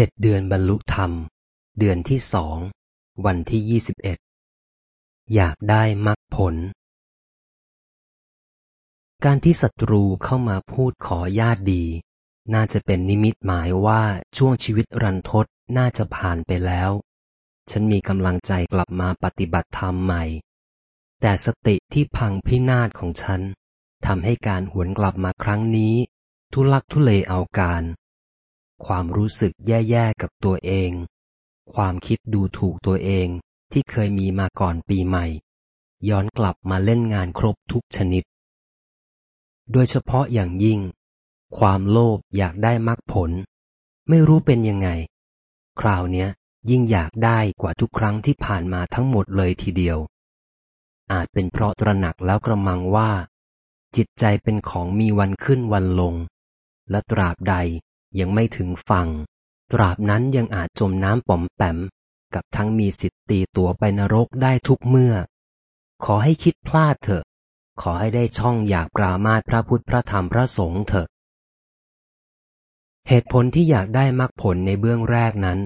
เจ็ดเดือนบรรลุธรรม เดือนที่สอง วันที่ยี่สิบเอ็ด อยากได้มรรคผล การที่ศัตรูเข้ามาพูดขอญาติดี น่าจะเป็นนิมิตหมายว่าช่วงชีวิตรันทดน่าจะผ่านไปแล้ว ฉันมีกำลังใจกลับมาปฏิบัติธรรมใหม่ แต่สติที่พังพินาศของฉันทำให้การหวนกลับมาครั้งนี้ ทุลักทุเลเอาการ ความรู้สึกแย่ๆกับตัวเอง ความคิดดูถูกตัวเองที่เคยมีมาก่อนปีใหม่ ย้อนกลับมาเล่นงานครบทุกชนิด โดยเฉพาะอย่างยิ่ง ความโลภอยากได้มรรคผล ไม่รู้เป็นยังไง คราวเนี้ยยิ่งอยากได้กว่าทุกครั้งที่ผ่านมาทั้งหมดเลยทีเดียว อาจเป็นเพราะตระหนักแล้วกระมังว่า จิตใจเป็นของมีวันขึ้นวันลง และตราบใด ยังไม่ถึงฝั่ง ตราบนั้นยังอาจจมน้ำป๋อมแปม กับทั้งมีสิทธิ์ตีตัวไปนรกได้ทุกเมื่อ ขอให้คิดพลาดเถอะ ขอให้ได้ช่องอยากปรามาทพระพุทธพระธรรมพระสงฆ์เถอะ เหตุผลที่อยากได้มรรคผลในเบื้องแรกนั้น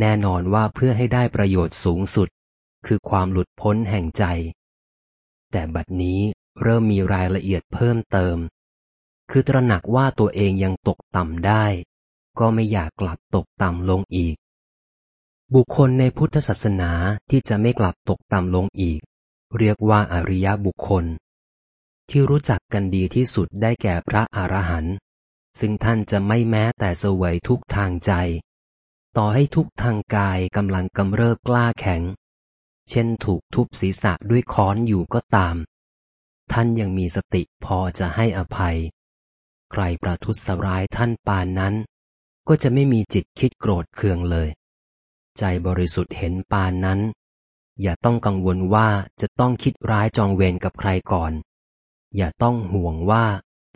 แน่นอนว่าเพื่อให้ได้ประโยชน์สูงสุด คือความหลุดพ้นแห่งใจ แต่บัดนี้เริ่มมีรายละเอียดเพิ่มเติม คือตระหนักว่าตัวเองยังตกต่ำได้ ก็ไม่อยากกลับตกต่ำลงอีก บุคคลในพุทธศาสนาที่จะไม่กลับตกต่ำลงอีก เรียกว่าอริยบุคคล ที่รู้จักกันดีที่สุดได้แก่พระอรหันต์ซึ่งท่านจะไม่แม้แต่เสวยทุกทางใจ ต่อให้ทุกทางกายกำลังกำเริบกล้าแข็ง เช่นถูกทุบศีรษะด้วยค้อนอยู่ก็ตาม ท่านยังมีสติพอจะให้อภัย ใครประทุษร้ายท่านปานนั้น ก็จะไม่มีจิตคิดโกรธเคืองเลย ใจบริสุทธิ์เห็นปานนั้น อย่าต้องกังวลว่าจะต้องคิดร้ายจองเวรกับใครก่อน อย่าต้องห่วงว่า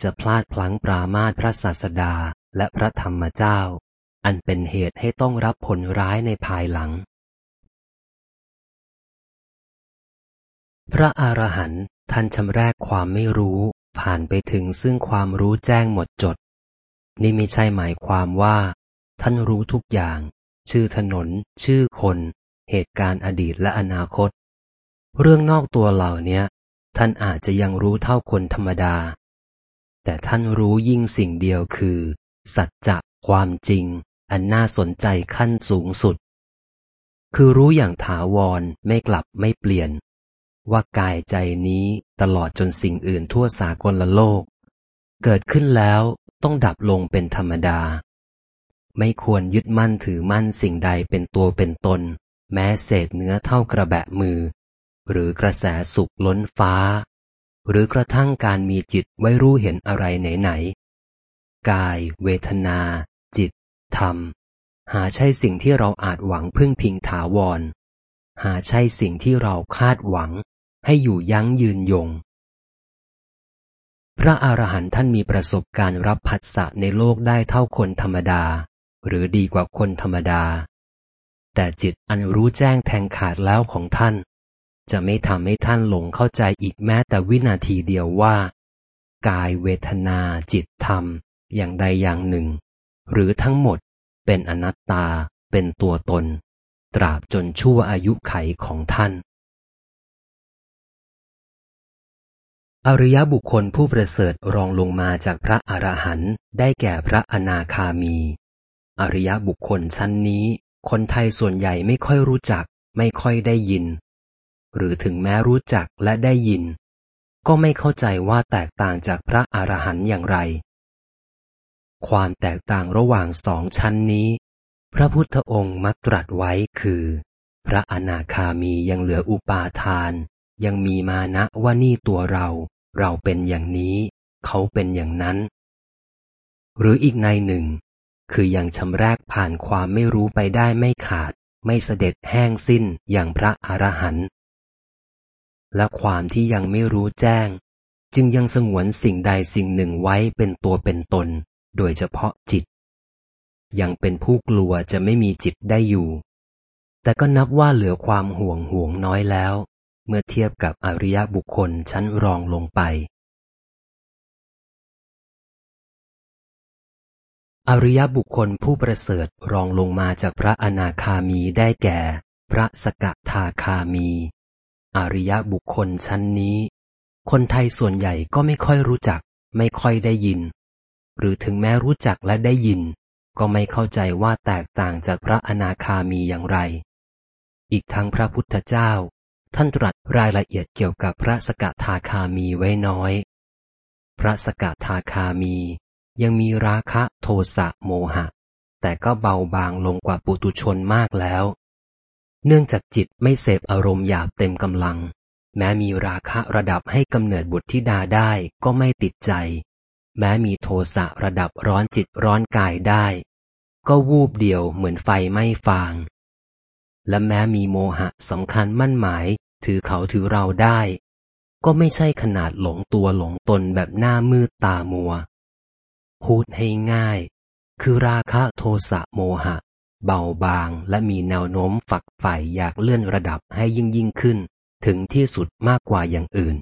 จะพลาดพลั้งปรามาทพระศาสดาและพระธรรมเจ้า อันเป็นเหตุให้ต้องรับผลร้ายในภายหลัง พระอรหันต์ท่านชำแรกความไม่รู้ ผ่านไปถึงซึ่งความรู้แจ้งหมดจด นี่ไม่ใช่หมายความว่า ท่านรู้ทุกอย่าง ชื่อถนน ชื่อคน เหตุการณ์อดีตและอนาคต เรื่องนอกตัวเหล่านี้ท่านอาจจะยังรู้เท่าคนธรรมดา แต่ท่านรู้ยิ่งสิ่งเดียวคือ สัจจะความจริง อันน่าสนใจขั้นสูงสุด คือรู้อย่างถาวรไม่กลับไม่เปลี่ยน ว่ากายใจนี้ตลอดจนสิ่งอื่นทั่วสากลละโลก เกิดขึ้นแล้วต้องดับลงเป็นธรรมดา ไม่ควรยึดมั่นถือมั่นสิ่งใดเป็นตัวเป็นตน แม้เศษเนื้อเท่ากระแบะมือ หรือกระแสสุขล้นฟ้า หรือกระทั่งการมีจิตไว้รู้เห็นอะไรไหนๆกาย เวทนา จิต ธรรม หาใช่สิ่งที่เราอาจหวังพึ่งพิงถาวร หาใช่สิ่งที่เราคาดหวัง ให้อยู่ยั้งยืนยง พระอรหันต์ท่านมีประสบการณ์รับผัสสะในโลกได้เท่าคนธรรมดา หรือดีกว่าคนธรรมดา แต่จิตอันรู้แจ้งแทงขาดแล้วของท่าน จะไม่ทำให้ท่านหลงเข้าใจอีกแม้แต่วินาทีเดียวว่า กายเวทนาจิตธรรม อย่างใดอย่างหนึ่ง หรือทั้งหมดเป็นอนัตตาเป็นตัวตน ตราบจนชั่วอายุไขของท่าน อริยบุคคลผู้ประเสริฐรองลงมาจากพระอรหันต์ได้แก่พระอนาคามี อริยบุคคลชั้นนี้ คนไทยส่วนใหญ่ไม่ค่อยรู้จัก ไม่ค่อยได้ยิน หรือถึงแม้รู้จักและได้ยิน ก็ไม่เข้าใจว่าแตกต่างจากพระอรหันต์อย่างไร ความแตกต่างระหว่างสองชั้นนี้ พระพุทธองค์มักตรัสไว้คือ พระอนาคามียังเหลืออุปาทาน ยังมีมานะว่านี่ตัวเรา เราเป็นอย่างนี้ เขาเป็นอย่างนั้น หรืออีกในหนึ่ง คือยังชำแรกผ่านความไม่รู้ไปได้ไม่ขาด ไม่เสด็จแห้งสิ้นอย่างพระอรหันต์และความที่ยังไม่รู้แจ้ง จึงยังสงวนสิ่งใดสิ่งหนึ่งไว้เป็นตัวเป็นตน โดยเฉพาะจิต ยังเป็นผู้กลัวจะไม่มีจิตได้อยู่ แต่ก็นับว่าเหลือความห่วงห่วงน้อยแล้ว เมื่อเทียบกับอริยบุคคลชั้นรองลงไป อริยบุคคลผู้ประเสริฐรองลงมาจากพระอนาคามีได้แก่ พระสกทาคามี อริยบุคคลชั้นนี้ คนไทยส่วนใหญ่ก็ไม่ค่อยรู้จัก ไม่ค่อยได้ยิน หรือถึงแม้รู้จักและได้ยิน ก็ไม่เข้าใจว่าแตกต่างจากพระอนาคามีอย่างไร อีกทั้งพระพุทธเจ้า ท่านตรัสรายละเอียดเกี่ยวกับพระสกทาคามีไว้น้อย พระสกทาคามียังมีราคะโทสะโมหะ แต่ก็เบาบางลงกว่าปุตุชนมากแล้ว เนื่องจากจิตไม่เสพอารมณ์หยาบเต็มกำลัง แม้มีราคะระดับให้กำเนิดบุตรธิดาได้ก็ไม่ติดใจ แม้มีโทสะระดับร้อนจิตร้อนกายได้ ก็วูบเดียวเหมือนไฟไม่ฟาง และแม้มีโมหะสำคัญมั่นหมาย ถือเขาถือเราได้ ก็ไม่ใช่ขนาดหลงตัวหลงตนแบบหน้ามืดตามัว พูดให้ง่าย คือราคะโทสะโมหะ เบาบางและมีแนวโน้มฝักใฝ่อยากเลื่อนระดับให้ยิ่งยิ่งขึ้น ถึงที่สุดมากกว่าอย่างอื่น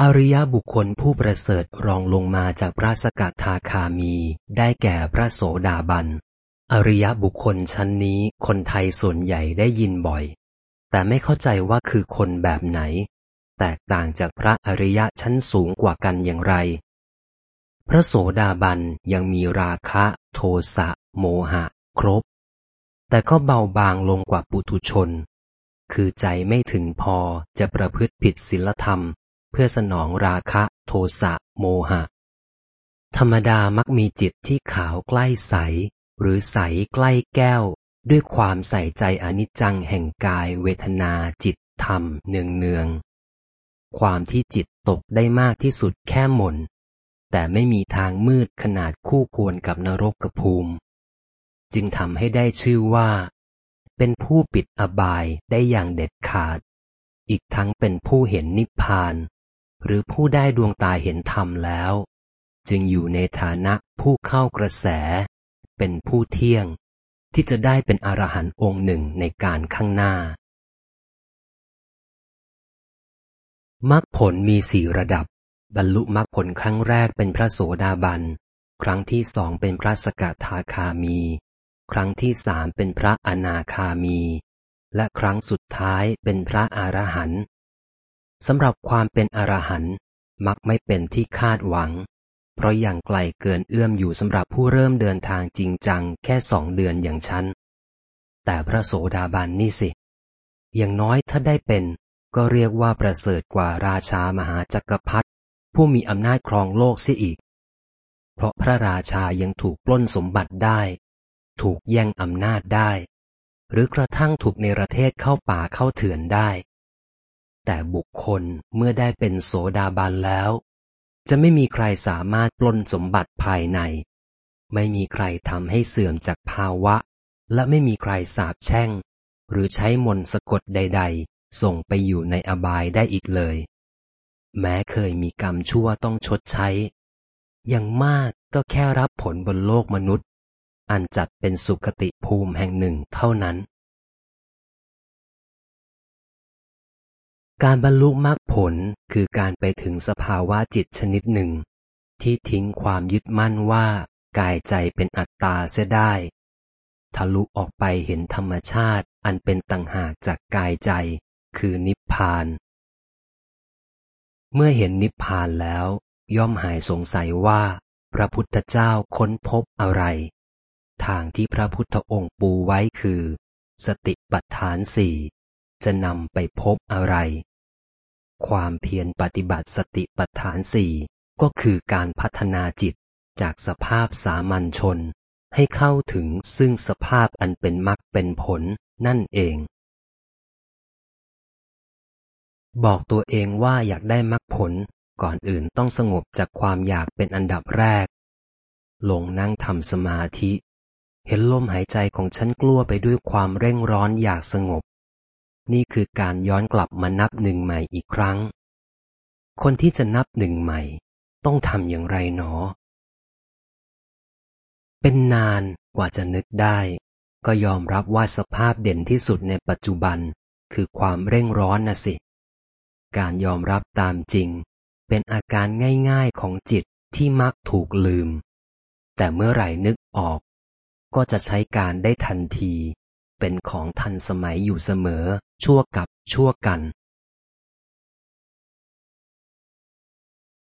อริยบุคคลผู้ประเสริฐรองลงมาจากพระสกทาคามี ได้แก่พระโสดาบัน อริยบุคคลชั้นนี้คนไทยส่วนใหญ่ได้ยินบ่อย แต่ไม่เข้าใจว่าคือคนแบบไหน แตกต่างจากพระอริยะชั้นสูงกว่ากันอย่างไร พระโสดาบันยังมีราคะ โทสะ โมหะ ครบ แต่ก็เบาบางลงกว่าปุถุชน คือใจไม่ถึงพอจะประพฤติผิดศีลธรรม เพื่อสนองราคะ โทสะ โมหะ ธรรมดามักมีจิตที่ขาวใกล้ใส หรือใสใกล้แก้ว ด้วยความใส่ใจอนิจจังแห่งกายเวทนาจิตธรรมเนืองเนือง ความที่จิตตกได้มากที่สุดแค่หม่น แต่ไม่มีทางมืดขนาดคู่ควรกับนรกกระภูมิ จึงทำให้ได้ชื่อว่า เป็นผู้ปิดอบายได้อย่างเด็ดขาด อีกทั้งเป็นผู้เห็นนิพพาน หรือผู้ได้ดวงตาเห็นธรรมแล้ว จึงอยู่ในฐานะผู้เข้ากระแส เป็นผู้เที่ยง ที่จะได้เป็นอรหันต์องค์หนึ่งในการข้างหน้ามรรคผลมีสี่ระดับ บรรลุมรรคผลครั้งแรกเป็นพระโสดาบัน ครั้งที่สองเป็นพระสกทาคามี ครั้งที่สามเป็นพระอนาคามี และครั้งสุดท้ายเป็นพระอรหันต์สำหรับความเป็นอรหันต์มักไม่เป็นที่คาดหวัง เพราะอย่างไกลเกินเอื้อมอยู่สำหรับผู้เริ่มเดินทางจริงจังแค่สองเดือนอย่างฉัน แต่พระโสดาบันนี่สิ อย่างน้อยถ้าได้เป็น ก็เรียกว่าประเสริฐกว่าราชามหาจักรพรรดิผู้มีอำนาจครองโลกเสียอีก เพราะพระราชายังถูกปล้นสมบัติได้ ถูกแย่งอำนาจได้ หรือกระทั่งถูกในประเทศเข้าป่าเข้าเถื่อนได้แต่บุคคลเมื่อได้เป็นโสดาบันแล้ว จะไม่มีใครสามารถปล้นสมบัติภายใน ไม่มีใครทำให้เสื่อมจากภาวะ และไม่มีใครสาบแช่ง หรือใช้มนสะกดใด ๆ ส่งไปอยู่ในอบายได้อีกเลย แม้เคยมีกรรมชั่วต้องชดใช้ อย่างมากก็แค่รับผลบนโลกมนุษย์ อันจัดเป็นสุคติภูมิแห่งหนึ่งเท่านั้น การบรรลุมรรคผลคือการไปถึงสภาวะจิตชนิดหนึ่ง ที่ทิ้งความยึดมั่นว่ากายใจเป็นอัตตาเสียได้ ทะลุออกไปเห็นธรรมชาติอันเป็นต่างหากจากกายใจ คือนิพพาน เมื่อเห็นนิพพานแล้ว ย่อมหายสงสัยว่า พระพุทธเจ้าค้นพบอะไร ทางที่พระพุทธองค์ปูไว้คือ สติปัฏฐานสี่ จะนำไปพบอะไร ความเพียรปฏิบัติสติปัฏฐานสี่ก็คือการพัฒนาจิตจากสภาพสามัญชน ให้เข้าถึงซึ่งสภาพอันเป็นมรรคเป็นผลนั่นเอง บอกตัวเองว่าอยากได้มรรคผลก่อนอื่นต้องสงบจากความอยากเป็นอันดับแรก ลงนั่งทำสมาธิ เห็นลมหายใจของฉันกลัวไปด้วยความเร่งร้อนอยากสงบ นี่คือการย้อนกลับมานับหนึ่งใหม่อีกครั้ง คนที่จะนับหนึ่งใหม่ ต้องทำอย่างไรหนอ เป็นนานกว่าจะนึกได้ ก็ยอมรับว่าสภาพเด่นที่สุดในปัจจุบัน คือความเร่งร้อนนะสิ การยอมรับตามจริง เป็นอาการง่ายๆของจิตที่มักถูกลืม แต่เมื่อไหร่นึกออก ก็จะใช้การได้ทันที เป็นของทันสมัยอยู่เสมอ ชั่วกับชั่วกัน